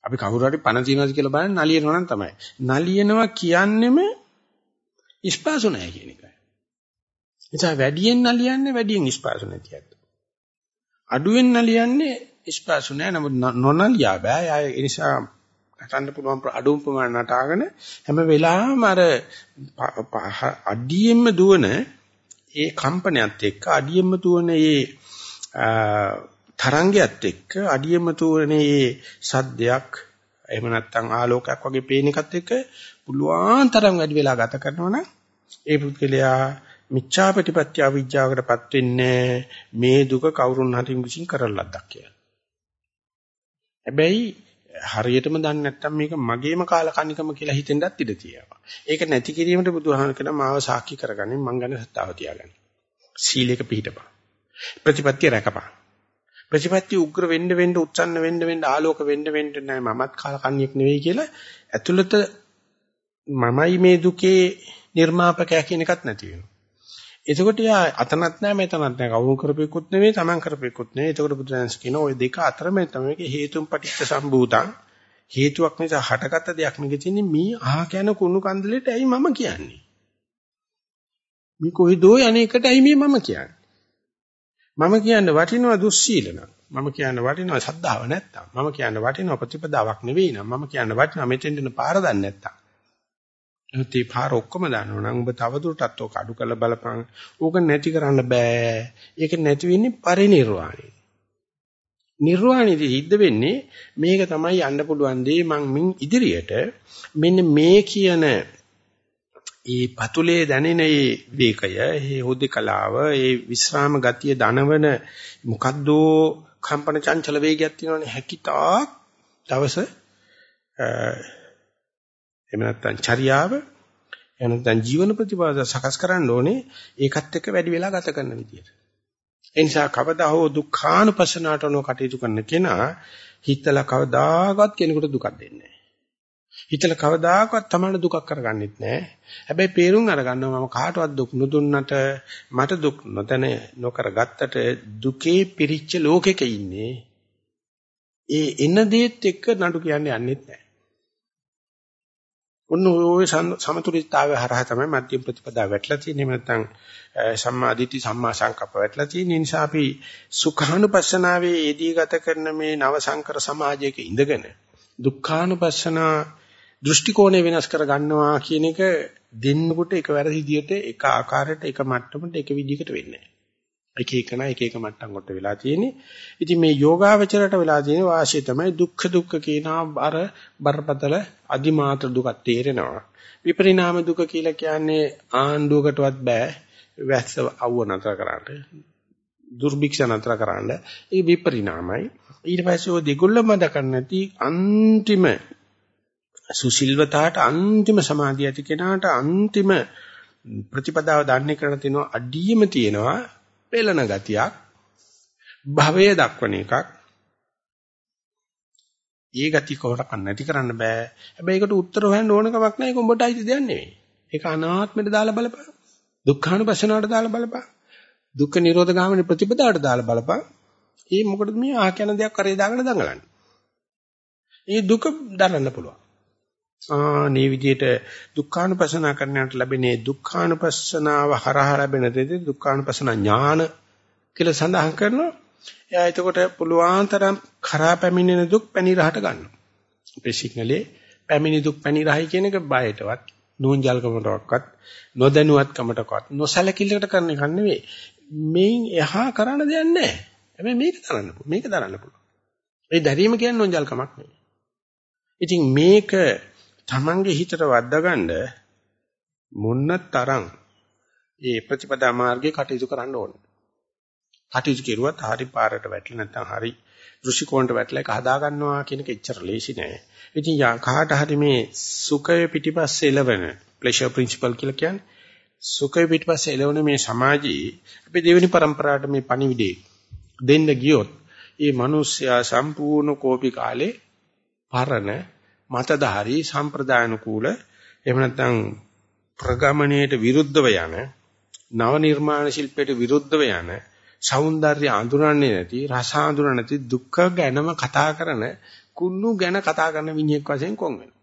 අපි කවුරු හරි පණ තියනවාද කියලා බලන්න නලියනවා නම් තමයි. නලියනවා කියන්නෙම ඉස්පාසු නැහැ කියන එකයි. නිසා වැඩියෙන් නලියන්නේ වැඩියෙන් ඉස්පාසු නැතිවත්. අඩුවෙන් නලියන්නේ ඉස්පාසු නැහැ නමුත් නොනලියා බෑ. ඒ නිසා නටන්න පුළුවන් අඩුම ප්‍රමාණ නටාගෙන හැම වෙලාවෙම අර අඩියෙන්ම දුවන ඒ කම්පනයත් එක්ක අඩියෙන්ම දුවන ඒ තරංගයත් එක්ක අඩියෙන්ම දුවන ඒ සද්දයක් එහෙම නැත්නම් ආලෝකයක් වගේ පේන එකත් එක්ක පුළුවන් තරම් වැඩි වෙලා ගත කරනවා නම් ඒ පුද්ගලයා මිච්ඡා ප්‍රතිපත්‍ය අවිජ්ජාවකටපත් වෙන්නේ මේ දුක කවුරුන් හරි විසින් කරන ලද්දක් කියලා. හැබැයි හරියටම දන්නේ නැත්නම් මේක මගේම කාලකන්නිකම කියලා හිතෙන්නත් ඉඩ තියෙනවා. ඒක නැති කිරීමට බුදුහාම කියන මාව සාක්ෂි කරගන්නේ මං ගැන සත්‍තාව තියාගන්න. සීලයක පිළිපදපන්. ප්‍රතිපත්තිය රැකපන්. ප්‍රතිපත්තිය උග්‍ර වෙන්න වෙන්න උත්සන්න වෙන්න වෙන්න ආලෝක වෙන්න වෙන්න නෑ මමත් කාලකන්නියෙක් නෙවෙයි කියලා ඇතුළත මමයි මේ දුකේ නිර්මාපකයා කියන එකක් නැති වෙනවා. එතකොට යා අතනත් නැහැ මෙතනත් නැහැ කවුරු කරපෙකුත් නෙවෙයි Taman කරපෙකුත් නෙවෙයි. එතකොට බුදුරජාණන් කියන ওই දෙක අතර මේ තමයි හේතුන් පටිච්ච සම්භූතං හේතුවක් නිසා හටගත්ත දෙයක් නෙවෙයි තියෙන්නේ මේ අහ කියන කුණු කන්දලෙට ඇයි මම කියන්නේ? මේ කොයිදෝ යන්නේකට ඇයි මේ මම කියන්නේ? මම කියන්නේ වටිනවා දුස්සීලන. මම කියන්නේ වටිනවා සද්ධාව නැත්තම්. මම කියන්නේ වටිනවා ප්‍රතිපදාවක් නෙවෙයි නම්. මම කියන්නේ වටිනවා මෙතෙන් දෙන පාර දන්නේ නැත්තම්. එහෙත් මේ පාර ඔක්කොම දන්නවනම් ඔබ තවදුරටත් ඔක අඩු කරලා බලපන්. ඕක නැති කරන්න බෑ. ඒක නැති වෙන්නේ පරිණිරවාණය. නිර්වාණයදී සිද්ධ වෙන්නේ මේක තමයි යන්න පුළුවන් දේ මං මින් ඉදිරියට මෙන්න මේ කියන ඒ පතුලේ දැනෙන ඒ වේකය, ඒ හුදකලාව, ඒ විස්රාම ගතිය දනවන මොකද්දෝ කම්පන චංචල වේගයක් තියෙනවනේ හැකිතා දවස එහෙම නැත්නම් චර්යාව එහෙම නැත්නම් ජීවන ප්‍රතිපද සකස් කරන්න ඕනේ ඒකත් එක්ක වැඩි වෙලා ගත කරන විදියට. ඒ නිසා කවදා හෝ දුක්ඛානුපස්සනාට නෝ කටයුතු කරන කෙනා හිතලා කවදාකවත් කෙනෙකුට දුකක් දෙන්නේ නැහැ. හිතලා කවදාකවත් තමයි දුකක් කරගන්නෙත් නැහැ. හැබැයි peerun අරගන්නවා මම කාටවත් දුක් නොදුන්නට මට දුක් නොතන නොකරගත්තට දුකේ පිරිච්ච ලෝකෙක ඉන්නේ. ඒ එන දේත් එක්ක නඩු කියන්නේ යන්නෙත් නැහැ. ඔන්න ওই සමතුලිතතාවය හරහා තමයි මධ්‍යම ප්‍රතිපදාව වැටලා තියෙන්නේ. නැත්නම් සම්මාදිට්ඨි සම්මා සංකප්ප වැටලා තියෙන නිසා අපි සුඛානුපස්සනාවේ යෙදී ගත කරන මේ නව සංකර සමාජයක ඉඳගෙන දුක්ඛානුපස්සනා දෘෂ්ටි කෝණය වෙනස් කර ගන්නවා කියන එක දෙන්නකොට එකවර විදියට එක ආකාරයට එක මට්ටමකට එක විදිහකට වෙන්නේ නැහැ. එක එකන එක එක මට්ටම් කොට වෙලා තියෙන්නේ. ඉතින් මේ යෝගාවචරයට වෙලා තියෙන වාසිය තමයි දුක්ඛ දුක්ඛ කියන අර බරපතල අදිමාත්‍ර දුක තේරෙනවා. විපරිණාම දුක කියලා කියන්නේ ආණ්ඩුවකටවත් බෑ වැස්ස අවුව නතර කරන්න. දුර්භික්ෂ නතර කරන්න. ඒ විපරිණාමයි. ඊට පස්සේ ඔය දෙගොල්ලම දකන්න නැති අන්තිම සුසිල්වතාවට අන්තිම සමාධිය ඇති කෙනාට අන්තිම ප්‍රතිපදාව දන්නේ කරන තිනවා අඩියම තියෙනවා පෙළන ගතියක් භවය දක්වන එකක්. ඒ ගති කොහොමද නැති කරන්න බෑ. හැබැයි ඒකට උත්තර හොයන්න ඕන කමක් නැහැ ඒක උඹට අයිති දෙයක් නෙවෙයි. ඒක අනාත්මෙට දාලා බලපන්. දුක්ඛානුපස්සනාවට දාලා බලපන්. දුක්ඛ නිරෝධ ගාමිනී ප්‍රතිපදාවට දාලා බලපන්. ඒ මොකටද මේ ආ කියන දෙයක් කරේ දාගෙන දඟලන්නේ? ඒ දුක දරන්න පුළුවන්. ආනේ විදිහට දුක්ඛානුපස්සනා කරන්නට ලැබෙනේ දුක්ඛානුපස්සනාව හරහා ලැබෙන දෙදී දුක්ඛානුපස්සන ඥාන කියලා සඳහන් කරනවා. එයා එතකොට පුළුවන් තරම් කරා පැමිණෙන දුක් පැනිරහට ගන්නවා. අපේ සිග්නලේ පැමිණි දුක් පැනිරහයි කියන එක බයටවත් නූංජල්කමටවත් නොදැනුවත්කමටවත් නොසලකිල්ලකට කරන එක නෙවෙයි. මේන් එහා කරන්න දෙයක් නැහැ. හැබැයි මේක දරන්න මේක දරන්න පුළුවන්. ඒ දැරීම කියන්නේ නෝන්ජල්කමක් නෙවෙයි. ඉතින් මේක Tamange හිතට වද්දාගන්න මොන්න තරම් ඒ ප්‍රතිපදා මාර්ගේ කටයුතු කරන්න ඕනේ. කටයුතු කෙරුවත් හරි පාරට වැටලා නැත්නම් හරි ඍෂිකෝණට වැටලා ඒක හදා ගන්නවා කියන එක එච්චර ලේසි නෑ. ඉතින් කාට හරි මේ සුඛය පිටිපස්සේ එළවෙන pleasure principle කියලා කියන්නේ සුඛය පිටිපස්සේ එළවෙන මේ සමාජයේ අපි දෙවෙනි પરම්පරාවට මේ පණිවිඩේ දෙන්න ගියොත් ඒ මිනිස්සයා සම්පූර්ණ කෝපි කාලේ පරණ මතධාරී සම්ප්‍රදායනුකූල එහෙම නැත්නම් ප්‍රගමණයට විරුද්ධව යන නව නිර්මාණ ශිල්පයට විරුද්ධව යන సౌందර්ය අඳුරන්නේ නැති රස අඳුරන්නේ නැති දුක්ඛ ගැනම කතා කරන කුන්නු ගැන කතා කරන මිනිහෙක් වශයෙන් කොන් වෙනවා.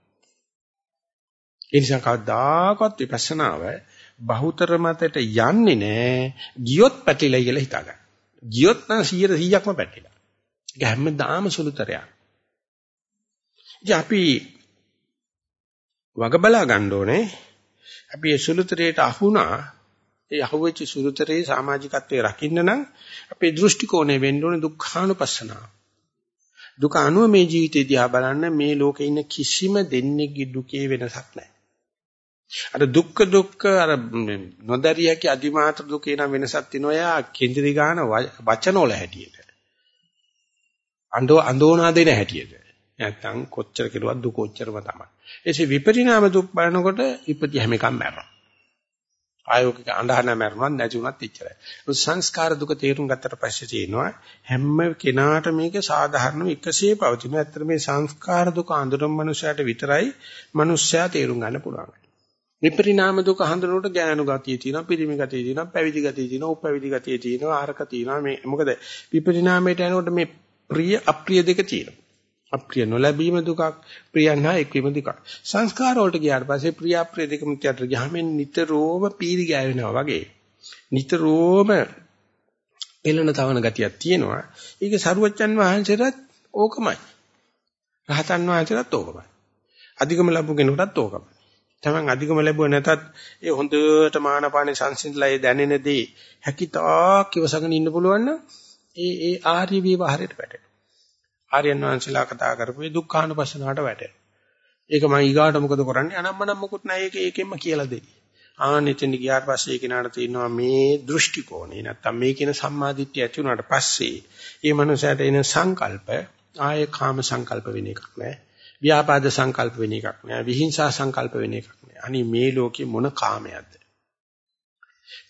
ඒ නිසා කවදාකවත් විපස්සනාව බහුතර මතයට යන්නේ නැහැ. ගියොත් පැටිලා කියලා හිතා ගන්න. ගියොත් නම් 100%ක්ම පැටිලා. ඒක හැමදාම සුළුතරයක්. ඉතින් අපි වග බලා ගන්න ඕනේ. අපි ඒ සුළුතරයට අහුණා. ඒ අහුවෙච්ච සුළුතරේ සමාජිකත්වයේ රකින්න නම් අපේ දෘෂ්ටි කෝණය වෙන්න ඕනේ දුක්ඛානුපස්සනාව. දුක අනුව මේ ජීවිතය දිහා බලන්න මේ ලෝකේ ඉන්න කිසිම දෙන්නෙක්ගේ දුකේ වෙනසක් නැහැ. අර දුක්ඛ දුක්ඛ අර නොදරියකි අදිමාත්‍ර දුකේ නම් වෙනසක් තියෙනවා. යා කේන්ද්‍රී ගාන වචන වල හැටියට. අඬෝ අඳෝනා දෙන හැටියට. නැත්තම් කොච්චර කෙරුවත් දුක කොච්චරම තමයි. එසේ විපරිණාම දුක් බලනකොට ඉපදි හැම එකක් මැරෙනවා. ආයෝගික අඳහන මැරුණත් නැති වුණත් එච්චරයි. සංස්කාර දුක තේරුම් ගත්තට පස්සේ තියෙනවා හැම කෙනාට මේක සාධාරණව එකසේ පවතින. ඇත්තට මේ සංස්කාර දුක අඳුරන මනුස්සයාට විතරයි මනුස්සයා තේරුම් ගන්න පුළුවන්. විපරිණාම දුක හඳුනනකොට ඥාන ගතිය තියෙනවා, පිරිමි ගතිය තියෙනවා, පැවිදි ගතිය තියෙනවා, උපැවිදි ගතිය තියෙනවා, ආරක තියෙනවා. මේ මොකද විපරිණාමයට යනකොට මේ ප්‍රිය අප්‍රිය දෙක තියෙනවා. අප්‍රිය නොලැබීම දුකක් ප්‍රියන් හා එක්වීම දුකක්. සංස්කාර වලට ගියාට පස්සේ ප්‍රිය අප්‍රිය දෙකම තියට ගියාම නිතරම පීරි ගෑවෙනවා වගේ. නිතරම පෙළෙන තවන ගතියක් තියෙනවා. ඒක සරුවච්චන් වහන්සේටත් ඕකමයි. රහතන් වහන්සේටත් ඕකමයි. අධිකම ලැබු කෙනෙකුටත් ඕකමයි. තමන් අධිකම ලැබුව නැතත් ඒ හොඳට මානපානේ සංසිඳලා ඒ දැනෙන දේ හැකිතාක් ඉවසගෙන ඉන්න පුළුවන් නම් ඒ ඒ ආර්ය විවහරයට වැටෙනවා. ආර්යයන් වහන්සේලා කතා කරපු දුක්ඛානුපස්සනාවට වැටෙනවා. ඒක මම ඊගාට මොකද කරන්නේ? අනම්මනම් මොකුත් නැහැ. ඒක ඒකෙන්ම කියලා දෙයි. ආනෙතෙන් ගියාට පස්සේ ඒ කෙනාට තියෙනවා මේ දෘෂ්ටි කෝණේ නැත්තම් මේ කියන සම්මාදිට්ඨිය ඇති වුණාට පස්සේ ඒ මනුස්සයාට එන සංකල්ප ආයේ කාම සංකල්ප වෙන එකක් නෑ. ව්‍යාපාද සංකල්ප වෙන එකක් නෑ. විහිංසා සංකල්ප වෙන එකක් නෑ. අනි මේ ලෝකේ මොන කාමයක්ද?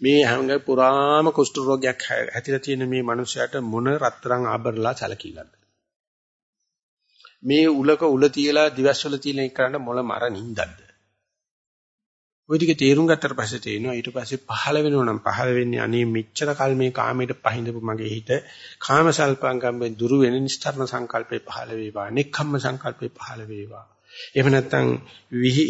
මේ හැංග පුරාම කුෂ්ඨ රෝගයක් හැතිලා තියෙන මේ මනුස්සයාට මොන රත්තරන් ආභරලා සැලකිල්ලද? මේ උලක උල තියලා දිවස්වල තියලා එක කරන්න මොළ මර නින්දක්ද ওই ටික තේරුම් ගත්තට පස්සේ තේරෙනවා ඊට පස්සේ පහළ වෙනවා නම් පහළ වෙන්නේ අනේ මෙච්චර කල් මේ කාමයට පහින්දපු මගේ හිත කාම සල්පංගම්ෙන් දුරු වෙන නිස්තරණ සංකල්පේ පහළ වේවා නෙක්ඛම්ම සංකල්පේ පහළ වේවා. එහෙම නැත්නම්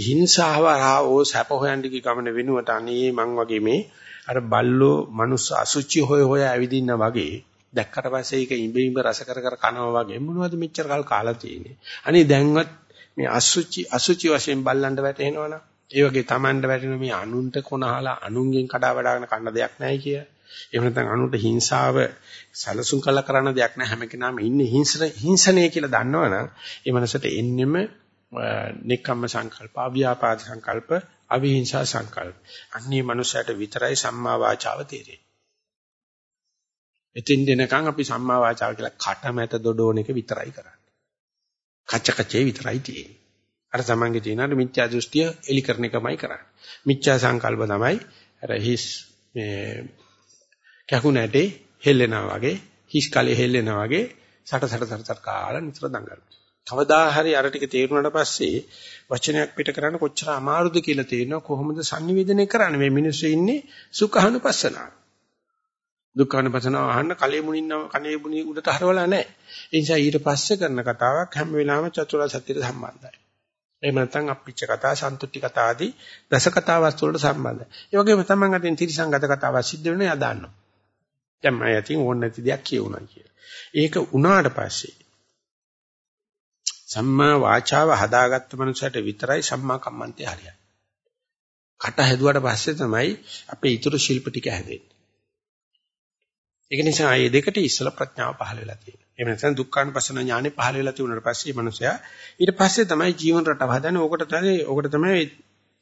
හිංසාව රාවෝ සැප හොයන්න ගිය ගමන වෙනුවට අනේ මං වගේ මේ අර බල්ලෝ මනුස්ස අසුචි හොය හොය ඇවිදින්න වගේ දැක්කට පස්සේ ඒක ඉඹ ඉඹ රස කර කර කනවා වගේ මොනවද මෙච්චර කල් කාලා තියෙන්නේ. අනේ දැන්වත් මේ අසුචි අසුචි වශයෙන් බල්ලන්ට වැටෙනවනම් ඒ වගේ Tamanට වැටෙන මේ අනුන්ට කොනහලා අනුන්ගෙන් කඩා වඩාගෙන කන්න දෙයක් නැහැ කිය. එහෙම නැත්නම් අනුන්ට හිංසාව සැලසුම් කළ කරන දෙයක් නැහැ හැම කෙනාම ඉන්නේ හිංසන හිංසනය කියලා දන්නවනම් ඒ මනසට එන්නෙම නික්කම්ම සංකල්ප, අව්‍යාපාද සංකල්ප, අවිහිංසා සංකල්ප. අන්නේ මනුස්සයට විතරයි සම්මා වාචාව තේරෙන්නේ. එතින් දෙනකන් අපි සම්මා වාචාව කියලා කටමැත දොඩෝන එක විතරයි කරන්නේ. කච්ච කච්චේ විතරයි තියෙන්නේ. අර තමන්ගේ තියෙන අර මිත්‍යා දෘෂ්ටිය එලි කරන එකමයි කරන්නේ. මිත්‍යා සංකල්ප තමයි අර හිස් මේ කැකුණැටේ හෙල්ලෙනා වගේ හිස් කලේ හෙල්ලෙනා වගේ සට සට සට සට කාලා නිතර දඟලනවා. කවදා හරි අර ටික තේරුණාට පස්සේ වචනයක් පිට කරන්න කොච්චර අමාරුද කියලා තේරෙනවා කොහොමද sannivedanaya කරන්නේ මේ මිනිස්සු ඉන්නේ සුඛානුපස්සනාව. දුක්ඛානුපස්සනාව අහන්න කලෙ මුණින්න කනේ මුණි උඩට හරවලා නැහැ. ඒ නිසා ඊට පස්සේ කරන කතාවක් හැම වෙලාවෙම චතුරාර්ය සත්‍යයට සම්බන්ධයි. එහෙම නැත්නම් අප්පිච්ච කතා, සන්තුට්ටි කතා ආදී දස කතා වස්තු වලට සම්බන්ධයි. ඒ වගේම තමන් අතින් තිරිසංගත කතාවක් සිද්ධ වෙනවා එයා දන්නවා. දැන් මම යතින් ඕන නැති දෙයක් කියුණා කියලා. ඒක උනාට පස්සේ සම්මා වාචාව හදාගත්ත මනුස්සයට විතරයි සම්මා කම්මන්තේ හරියන්නේ. කට හැදුවට පස්සේ තමයි අපේ ඊතුරු ශිල්ප ටික හැදෙන්නේ. ඒක නිසා මේ දෙකට ඉස්සලා ප්‍රඥාව පහළ වෙලා තියෙනවා. එහෙම නැත්නම් දුක්ඛානුපස්සන ඥානෙ පහළ වෙලා තිබුණාට පස්සේ මනුස්සයා ඊට පස්සේ තමයි ජීවන රටාව හදන්නේ. ඕකට තමයි ඕකට තමයි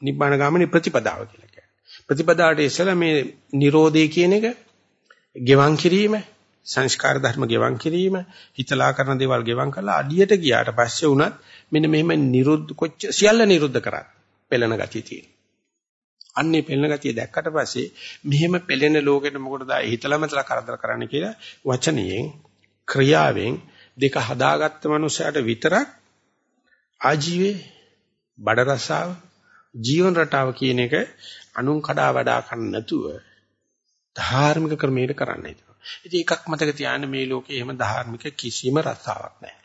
නිබ්බාන ගාමිනී ප්‍රතිපදාව කියලා කියන්නේ. ප්‍රතිපදාවට ඉස්සලා මේ Nirodhe කියන එක ගෙවන් කිරීම සංස්කාර ධර්ම ගෙවන් කිරීම හිතලා කරන දේවල් ගෙවන් කරලා අඩියට ගියාට පස්සේ උනත් මෙන්න මෙහෙම නිරුද්ධ කොච්ච සියල්ල නිරුද්ධ කරා පෙළෙන ගතිය තියෙනවා. අන්නේ පෙළෙන ගතිය දැක්කට පස්සේ මෙහෙම පෙළෙන ලෝකෙට මොකටද හිතලා මතලා කරදර කරන්න කියලා වචනයෙන් ක්‍රියාවෙන් දෙක හදාගත්ත මනුස්සයාට විතරක් ආජීවයේ බඩ රසාව ජීවන රටාව කියන එක අනුන් කඩා වඩා ගන්න නැතුව ධාර්මික ක්‍රමයකට කරන්නයි. ඉතින් එකක් මතක තියාගන්න මේ ලෝකේ එහෙම ධාර්මික කිසිම රස්සාවක් නැහැ.